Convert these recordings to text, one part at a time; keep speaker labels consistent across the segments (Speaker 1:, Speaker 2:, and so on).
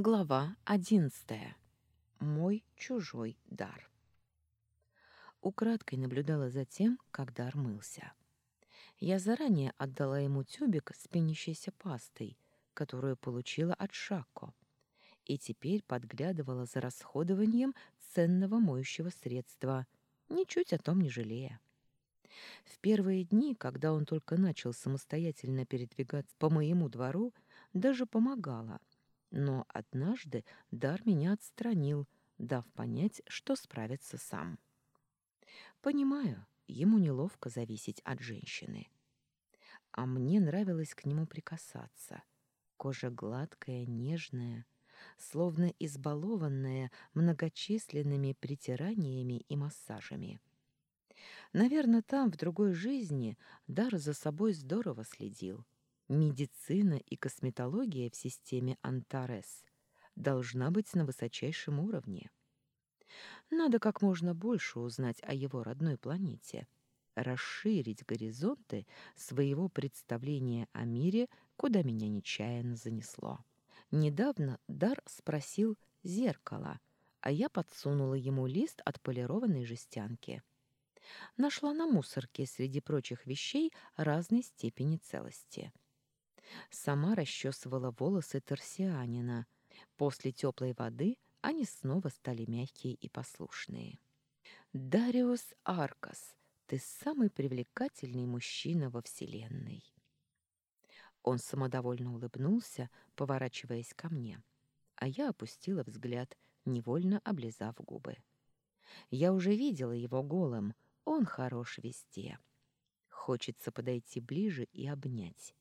Speaker 1: Глава одиннадцатая. Мой чужой дар. Украдкой наблюдала за тем, как дар мылся. Я заранее отдала ему тюбик с пенящейся пастой, которую получила от Шако, и теперь подглядывала за расходованием ценного моющего средства, ничуть о том не жалея. В первые дни, когда он только начал самостоятельно передвигаться по моему двору, даже помогала — но однажды дар меня отстранил, дав понять, что справится сам. Понимаю, ему неловко зависеть от женщины. А мне нравилось к нему прикасаться. Кожа гладкая, нежная, словно избалованная многочисленными притираниями и массажами. Наверное, там, в другой жизни, Дар за собой здорово следил — Медицина и косметология в системе Антарес должна быть на высочайшем уровне. Надо как можно больше узнать о его родной планете, расширить горизонты своего представления о мире, куда меня нечаянно занесло. Недавно Дар спросил зеркало, а я подсунула ему лист от полированной жестянки. Нашла на мусорке среди прочих вещей разной степени целости — Сама расчесывала волосы торсианина. После теплой воды они снова стали мягкие и послушные. «Дариус Аркас, ты самый привлекательный мужчина во Вселенной!» Он самодовольно улыбнулся, поворачиваясь ко мне, а я опустила взгляд, невольно облизав губы. Я уже видела его голым, он хорош везде. Хочется подойти ближе и обнять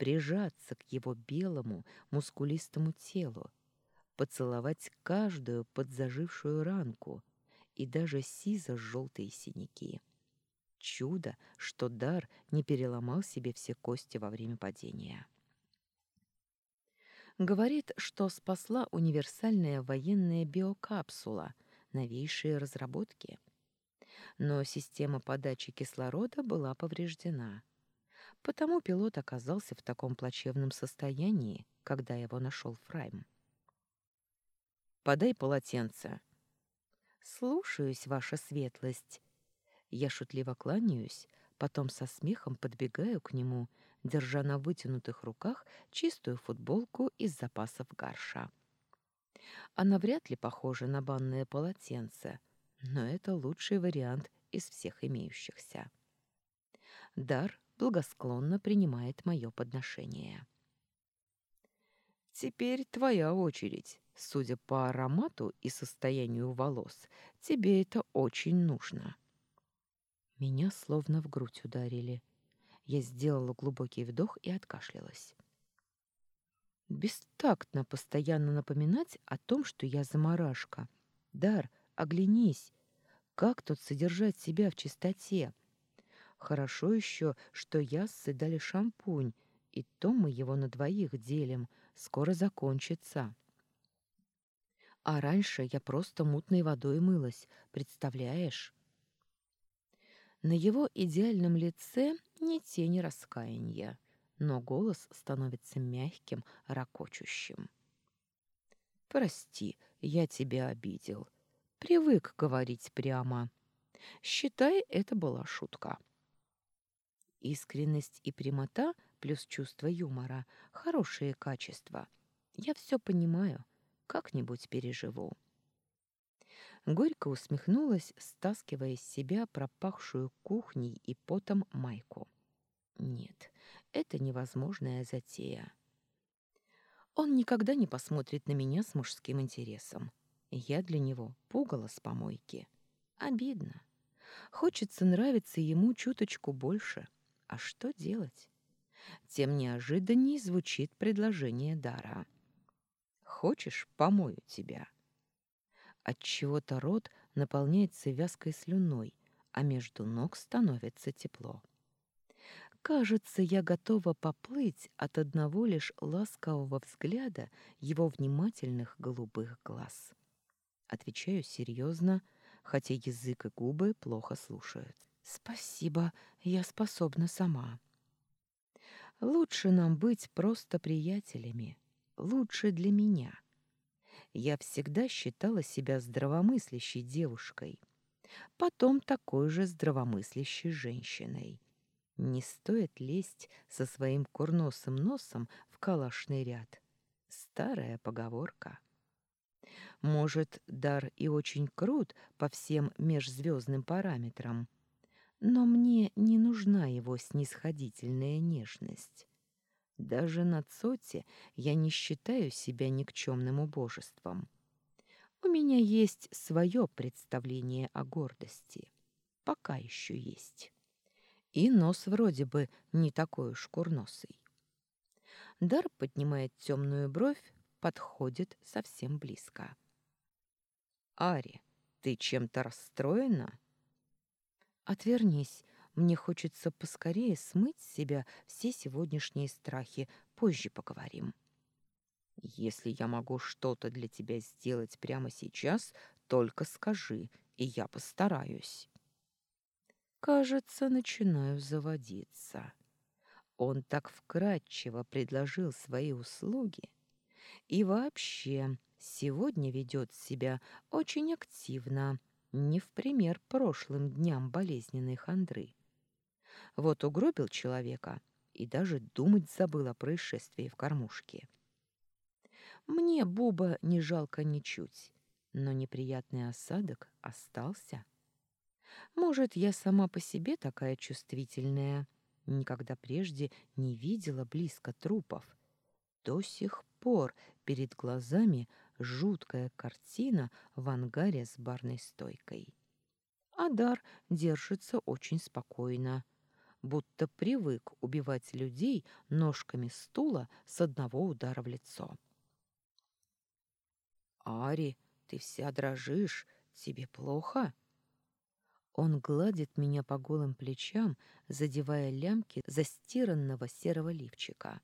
Speaker 1: прижаться к его белому, мускулистому телу, поцеловать каждую подзажившую ранку и даже сизо-желтые синяки. Чудо, что дар не переломал себе все кости во время падения. Говорит, что спасла универсальная военная биокапсула, новейшие разработки. Но система подачи кислорода была повреждена. Потому пилот оказался в таком плачевном состоянии, когда его нашел Фрайм. «Подай полотенце». «Слушаюсь, ваша светлость». Я шутливо кланяюсь, потом со смехом подбегаю к нему, держа на вытянутых руках чистую футболку из запасов гарша. Она вряд ли похожа на банное полотенце, но это лучший вариант из всех имеющихся. Дар благосклонно принимает мое подношение. «Теперь твоя очередь. Судя по аромату и состоянию волос, тебе это очень нужно». Меня словно в грудь ударили. Я сделала глубокий вдох и откашлялась. Бестактно постоянно напоминать о том, что я заморашка. Дар, оглянись. Как тут содержать себя в чистоте? Хорошо еще, что яссы дали шампунь, и то мы его на двоих делим, скоро закончится. А раньше я просто мутной водой мылась, представляешь? На его идеальном лице ни тени раскаяния, но голос становится мягким, ракочущим. «Прости, я тебя обидел. Привык говорить прямо. Считай, это была шутка». Искренность и прямота плюс чувство юмора — хорошие качества. Я все понимаю, как-нибудь переживу. Горько усмехнулась, стаскивая с себя пропахшую кухней и потом майку. Нет, это невозможная затея. Он никогда не посмотрит на меня с мужским интересом. Я для него пугало с помойки. Обидно. Хочется нравиться ему чуточку больше — а что делать? Тем неожиданней звучит предложение Дара. «Хочешь, помою тебя?» Отчего-то рот наполняется вязкой слюной, а между ног становится тепло. Кажется, я готова поплыть от одного лишь ласкового взгляда его внимательных голубых глаз. Отвечаю серьезно, хотя язык и губы плохо слушают. Спасибо, я способна сама. Лучше нам быть просто приятелями. Лучше для меня. Я всегда считала себя здравомыслящей девушкой, потом такой же здравомыслящей женщиной. Не стоит лезть со своим курносым носом в калашный ряд. Старая поговорка. Может, дар и очень крут по всем межзвездным параметрам, но мне не нужна его снисходительная нежность. Даже на Цоте я не считаю себя никчемным убожеством. У меня есть свое представление о гордости. Пока еще есть. И нос вроде бы не такой уж курносый. Дар поднимает темную бровь, подходит совсем близко. «Ари, ты чем-то расстроена?» «Отвернись, мне хочется поскорее смыть с себя все сегодняшние страхи. Позже поговорим. Если я могу что-то для тебя сделать прямо сейчас, только скажи, и я постараюсь. Кажется, начинаю заводиться. Он так вкратчиво предложил свои услуги. И вообще, сегодня ведет себя очень активно, не в пример прошлым дням болезненной хандры. Вот угробил человека и даже думать забыл о происшествии в кормушке. Мне Буба не жалко ничуть, но неприятный осадок остался. Может, я сама по себе такая чувствительная, никогда прежде не видела близко трупов. До сих пор перед глазами жуткая картина в ангаре с барной стойкой. Адар держится очень спокойно, будто привык убивать людей ножками стула с одного удара в лицо. «Ари, ты вся дрожишь, тебе плохо?» Он гладит меня по голым плечам, задевая лямки застиранного серого лифчика.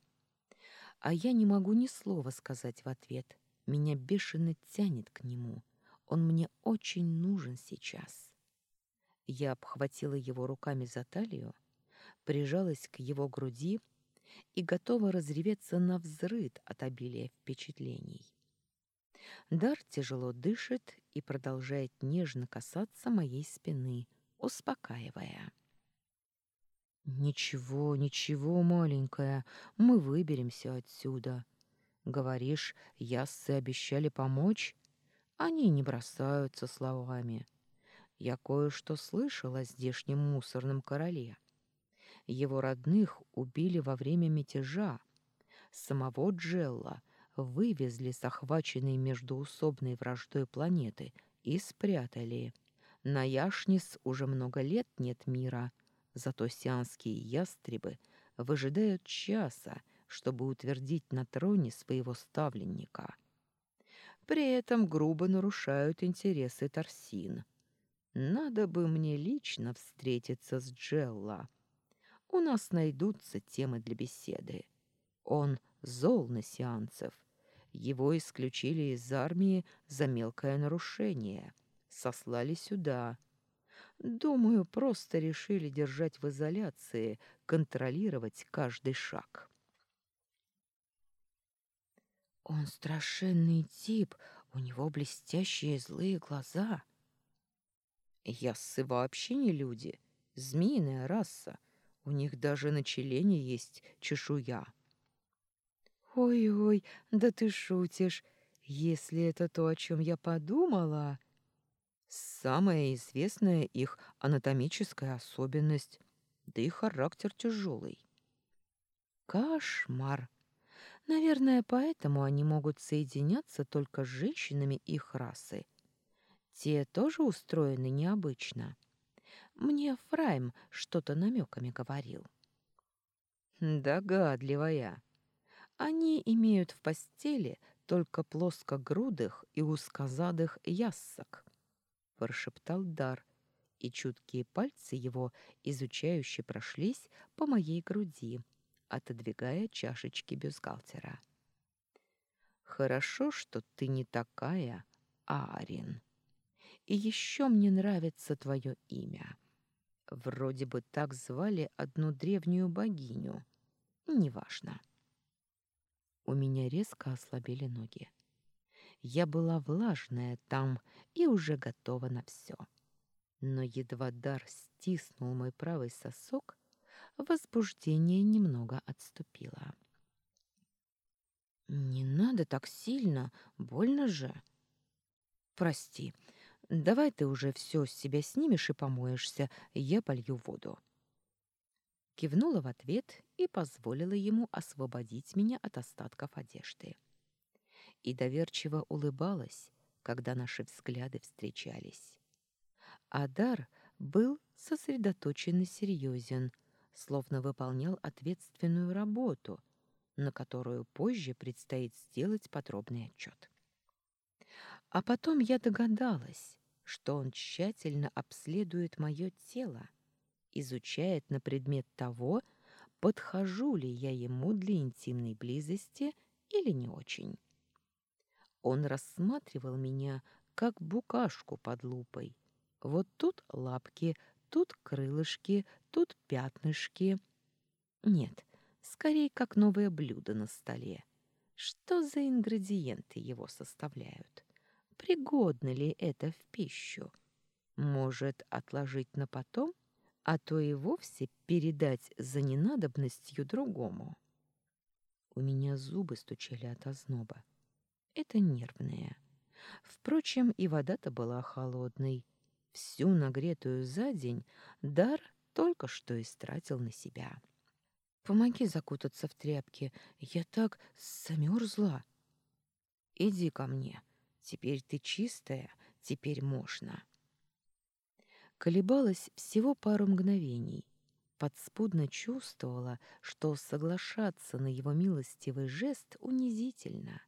Speaker 1: А я не могу ни слова сказать в ответ. Меня бешено тянет к нему. Он мне очень нужен сейчас. Я обхватила его руками за талию, прижалась к его груди и готова разреветься на взрыд от обилия впечатлений. Дар тяжело дышит и продолжает нежно касаться моей спины, успокаивая. «Ничего, ничего, маленькая, мы выберемся отсюда. Говоришь, яссы обещали помочь? Они не бросаются словами. Я кое-что слышала о здешнем мусорном короле. Его родных убили во время мятежа. Самого Джелла вывезли с охваченной междуусобной враждой планеты и спрятали. На Яшнис уже много лет нет мира, зато сианские ястребы выжидают часа, чтобы утвердить на троне своего ставленника. При этом грубо нарушают интересы Торсин. Надо бы мне лично встретиться с Джелла, у нас найдутся темы для беседы. Он зол на сеансов. Его исключили из армии за мелкое нарушение. Сослали сюда. Думаю, просто решили держать в изоляции, контролировать каждый шаг. Он страшенный тип, у него блестящие злые глаза. Яссы вообще не люди, змеиная раса. У них даже на челене есть чешуя. Ой-ой, да ты шутишь. Если это то, о чем я подумала... Самая известная их анатомическая особенность, да и характер тяжелый. Кошмар. Наверное, поэтому они могут соединяться только с женщинами их расы. Те тоже устроены необычно. Мне Фрайм что-то намеками говорил. Догадливая. Они имеют в постели только плоскогрудых и узкозадых яссок, прошептал Дар, и чуткие пальцы его изучающе прошлись по моей груди, отодвигая чашечки бюстгальтера. Хорошо, что ты не такая, Арин. И еще мне нравится твое имя. Вроде бы так звали одну древнюю богиню. Неважно. У меня резко ослабели ноги. Я была влажная там и уже готова на все. Но едва дар стиснул мой правый сосок, возбуждение немного отступило. «Не надо так сильно, больно же». «Прости, давай ты уже все с себя снимешь и помоешься, я полью воду». Кивнула в ответ и позволила ему освободить меня от остатков одежды. И доверчиво улыбалась, когда наши взгляды встречались. Адар был сосредоточен и серьезен, словно выполнял ответственную работу, на которую позже предстоит сделать подробный отчет. А потом я догадалась, что он тщательно обследует мое тело, изучает на предмет того, подхожу ли я ему для интимной близости или не очень. Он рассматривал меня как букашку под лупой. Вот тут лапки, тут крылышки, тут пятнышки. Нет, скорее как новое блюдо на столе. Что за ингредиенты его составляют? Пригодно ли это в пищу? Может, отложить на потом, а то и вовсе передать за ненадобностью другому? У меня зубы стучали от озноба. Это нервное. Впрочем, и вода-то была холодной. Всю нагретую за день дар только что истратил на себя. Помоги закутаться в тряпки, я так замерзла. Иди ко мне, теперь ты чистая, теперь можно. Колебалась всего пару мгновений. Подспудно чувствовала, что соглашаться на его милостивый жест унизительно.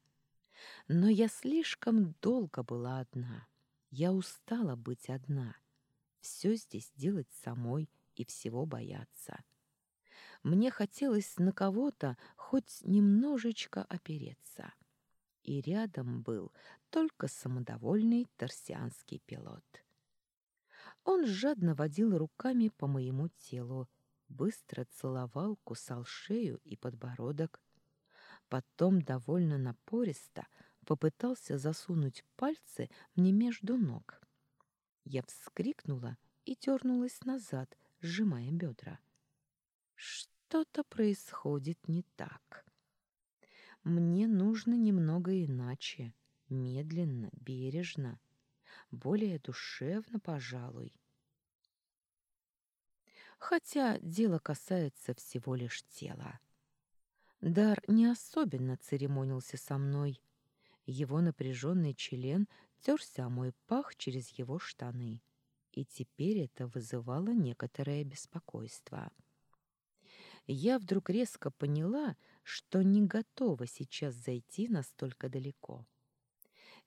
Speaker 1: Но я слишком долго была одна. Я устала быть одна. Все здесь делать самой и всего бояться. Мне хотелось на кого-то хоть немножечко опереться. И рядом был только самодовольный торсианский пилот. Он жадно водил руками по моему телу, быстро целовал, кусал шею и подбородок. Потом довольно напористо попытался засунуть пальцы мне между ног. Я вскрикнула и дернулась назад, сжимая бедра. Что-то происходит не так. Мне нужно немного иначе, медленно, бережно, более душевно, пожалуй. Хотя дело касается всего лишь тела. Дар не особенно церемонился со мной. Его напряженный член терся о мой пах через его штаны, и теперь это вызывало некоторое беспокойство я вдруг резко поняла, что не готова сейчас зайти настолько далеко.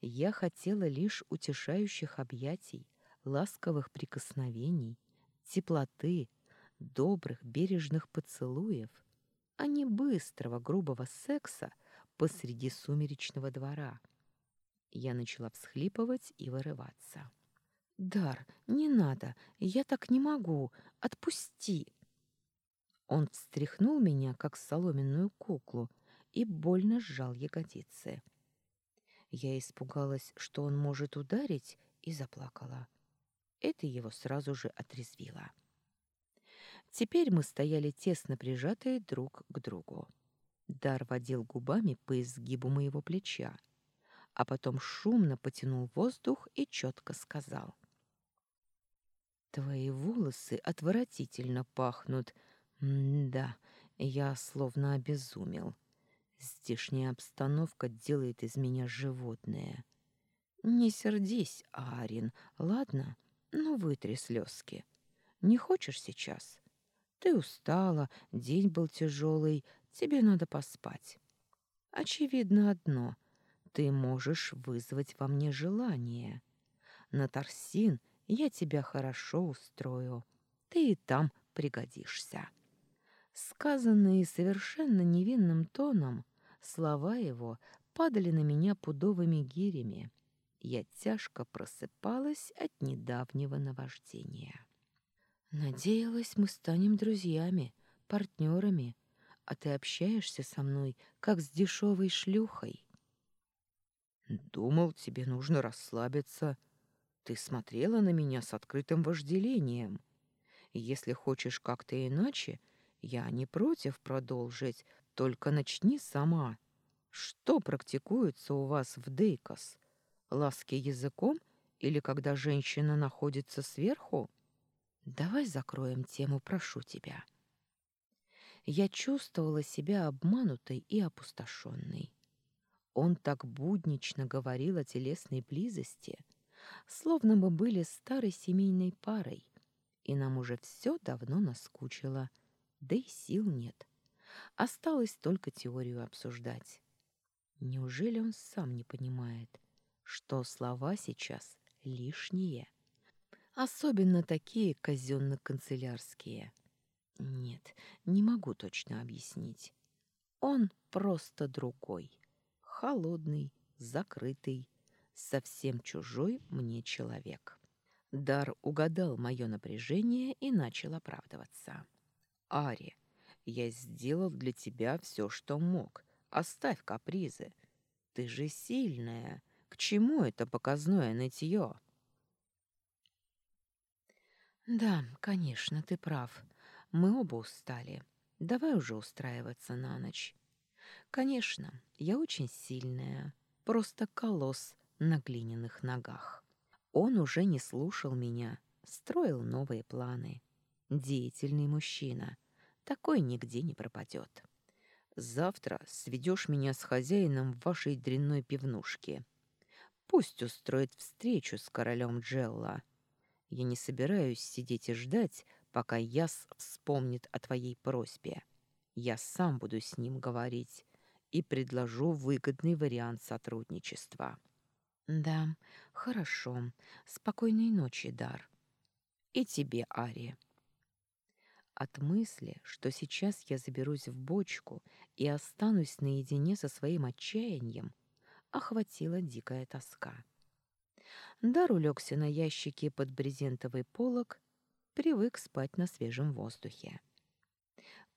Speaker 1: Я хотела лишь утешающих объятий, ласковых прикосновений, теплоты, добрых бережных поцелуев, а не быстрого грубого секса посреди сумеречного двора. Я начала всхлипывать и вырываться. «Дар, не надо, я так не могу, отпусти!» Он встряхнул меня, как соломенную куклу, и больно сжал ягодицы. Я испугалась, что он может ударить, и заплакала. Это его сразу же отрезвило. Теперь мы стояли тесно прижатые друг к другу. Дар водил губами по изгибу моего плеча, а потом шумно потянул воздух и четко сказал. «Твои волосы отвратительно пахнут, — да, я словно обезумел. Здешняя обстановка делает из меня животное. Не сердись, Арин, ладно? Ну, вытри слезки. Не хочешь сейчас? Ты устала, день был тяжелый, тебе надо поспать. Очевидно одно — ты можешь вызвать во мне желание. На Торсин я тебя хорошо устрою. Ты и там пригодишься. Сказанные совершенно невинным тоном, слова его падали на меня пудовыми гирями. Я тяжко просыпалась от недавнего наваждения. Надеялась, мы станем друзьями, партнерами, а ты общаешься со мной, как с дешевой шлюхой. Думал, тебе нужно расслабиться. Ты смотрела на меня с открытым вожделением. Если хочешь как-то иначе, я не против продолжить, только начни сама. Что практикуется у вас в Дейкос? Ласки языком или когда женщина находится сверху? Давай закроем тему, прошу тебя. Я чувствовала себя обманутой и опустошенной. Он так буднично говорил о телесной близости, словно мы были старой семейной парой, и нам уже все давно наскучило, да и сил нет. Осталось только теорию обсуждать. Неужели он сам не понимает, что слова сейчас лишние? Особенно такие казенно-канцелярские. Нет, не могу точно объяснить. Он просто другой. Холодный, закрытый, совсем чужой мне человек. Дар угадал мое напряжение и начал оправдываться. «Ари, я сделал для тебя все, что мог. Оставь капризы. Ты же сильная. К чему это показное нытье?» «Да, конечно, ты прав. Мы оба устали. Давай уже устраиваться на ночь. Конечно, я очень сильная, просто колосс на глиняных ногах. Он уже не слушал меня, строил новые планы. Деятельный мужчина. Такой нигде не пропадет. Завтра сведешь меня с хозяином вашей дрянной пивнушки. Пусть устроит встречу с королем Джелла. Я не собираюсь сидеть и ждать, пока Яс вспомнит о твоей просьбе. Я сам буду с ним говорить и предложу выгодный вариант сотрудничества. Да, хорошо. Спокойной ночи, Дар. И тебе, Ари. От мысли, что сейчас я заберусь в бочку и останусь наедине со своим отчаянием, охватила дикая тоска. Дар улегся на ящике под брезентовый полог привык спать на свежем воздухе.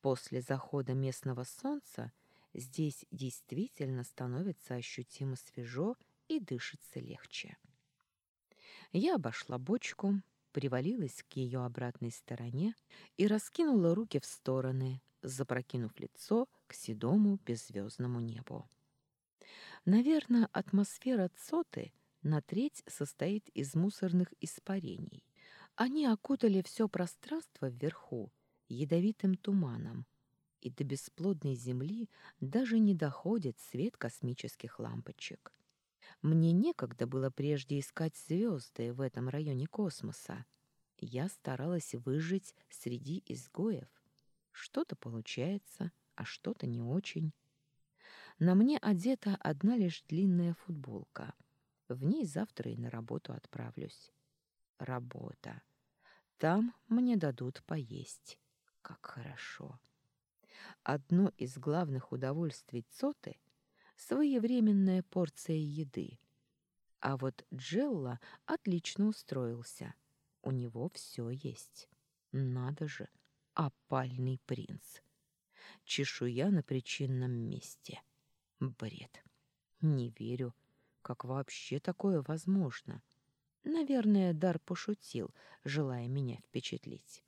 Speaker 1: После захода местного солнца здесь действительно становится ощутимо свежо и дышится легче. Я обошла бочку, привалилась к ее обратной стороне и раскинула руки в стороны, запрокинув лицо к седому беззвездному небу. Наверное, атмосфера Цоты на треть состоит из мусорных испарений, они окутали все пространство вверху ядовитым туманом, и до бесплодной земли даже не доходит свет космических лампочек. Мне некогда было прежде искать звезды в этом районе космоса. Я старалась выжить среди изгоев. Что-то получается, а что-то не очень. На мне одета одна лишь длинная футболка. В ней завтра и на работу отправлюсь работа. Там мне дадут поесть. Как хорошо. Одно из главных удовольствий Цоты — своевременная порция еды. А вот Джелла отлично устроился. У него все есть. Надо же, опальный принц. Чешуя на причинном месте. Бред. Не верю, как вообще такое возможно. — Наверное, Дар пошутил, желая меня впечатлить.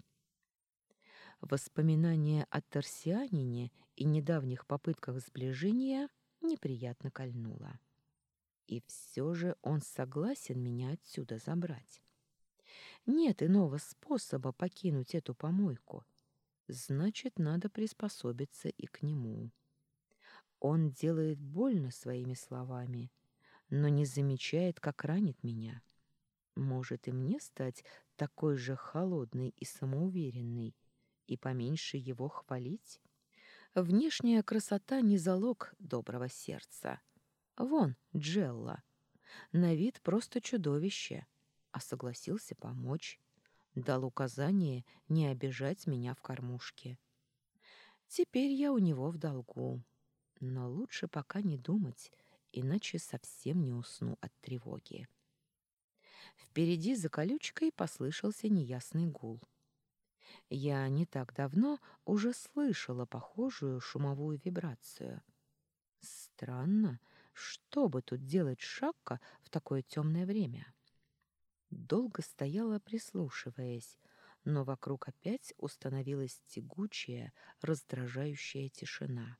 Speaker 1: Воспоминания о Тарсианине и недавних попытках сближения неприятно кольнуло. И все же он согласен меня отсюда забрать. Нет иного способа покинуть эту помойку. Значит, надо приспособиться и к нему. Он делает больно своими словами, но не замечает, как ранит меня. Может и мне стать такой же холодной и самоуверенной, и поменьше его хвалить? Внешняя красота не залог доброго сердца. Вон, Джелла. На вид просто чудовище, а согласился помочь. Дал указание не обижать меня в кормушке. Теперь я у него в долгу. Но лучше пока не думать, иначе совсем не усну от тревоги. Впереди за колючкой послышался неясный гул. Я не так давно уже слышала похожую шумовую вибрацию. Странно, Что бы тут делать Шакка в такое темное время? Долго стояла, прислушиваясь, но вокруг опять установилась тягучая, раздражающая тишина.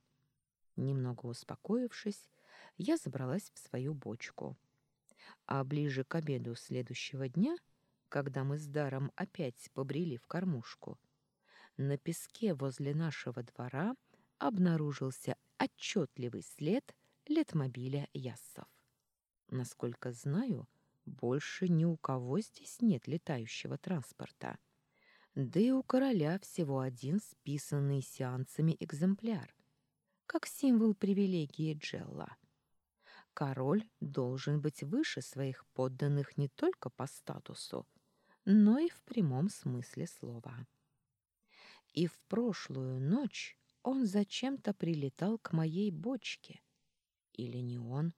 Speaker 1: Немного успокоившись, я забралась в свою бочку. А ближе к обеду следующего дня, когда мы с Даром опять побрели в кормушку, на песке возле нашего двора обнаружился отчетливый след летмобиля Яссов. Насколько знаю, больше ни у кого здесь нет летающего транспорта. Да и у короля всего один списанный сеансами экземпляр, как символ привилегии Джелла. Король должен быть выше своих подданных не только по статусу, но и в прямом смысле слова. И в прошлую ночь он зачем-то прилетал к моей бочке. Или не он?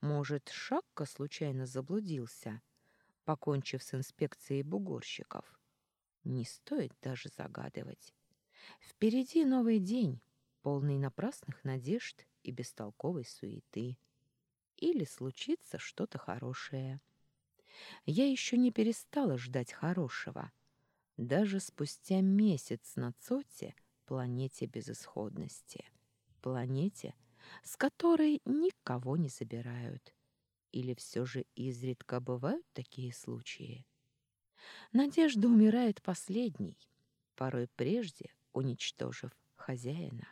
Speaker 1: Может, Шакка случайно заблудился, покончив с инспекцией бугорщиков? Не стоит даже загадывать. Впереди новый день, полный напрасных надежд и бестолковой суеты. Или случится что-то хорошее. Я еще не перестала ждать хорошего — даже спустя месяц на Цоте, планете безысходности, планете, с которой никого не забирают. Или все же изредка бывают такие случаи? Надежда умирает последней, порой прежде уничтожив хозяина.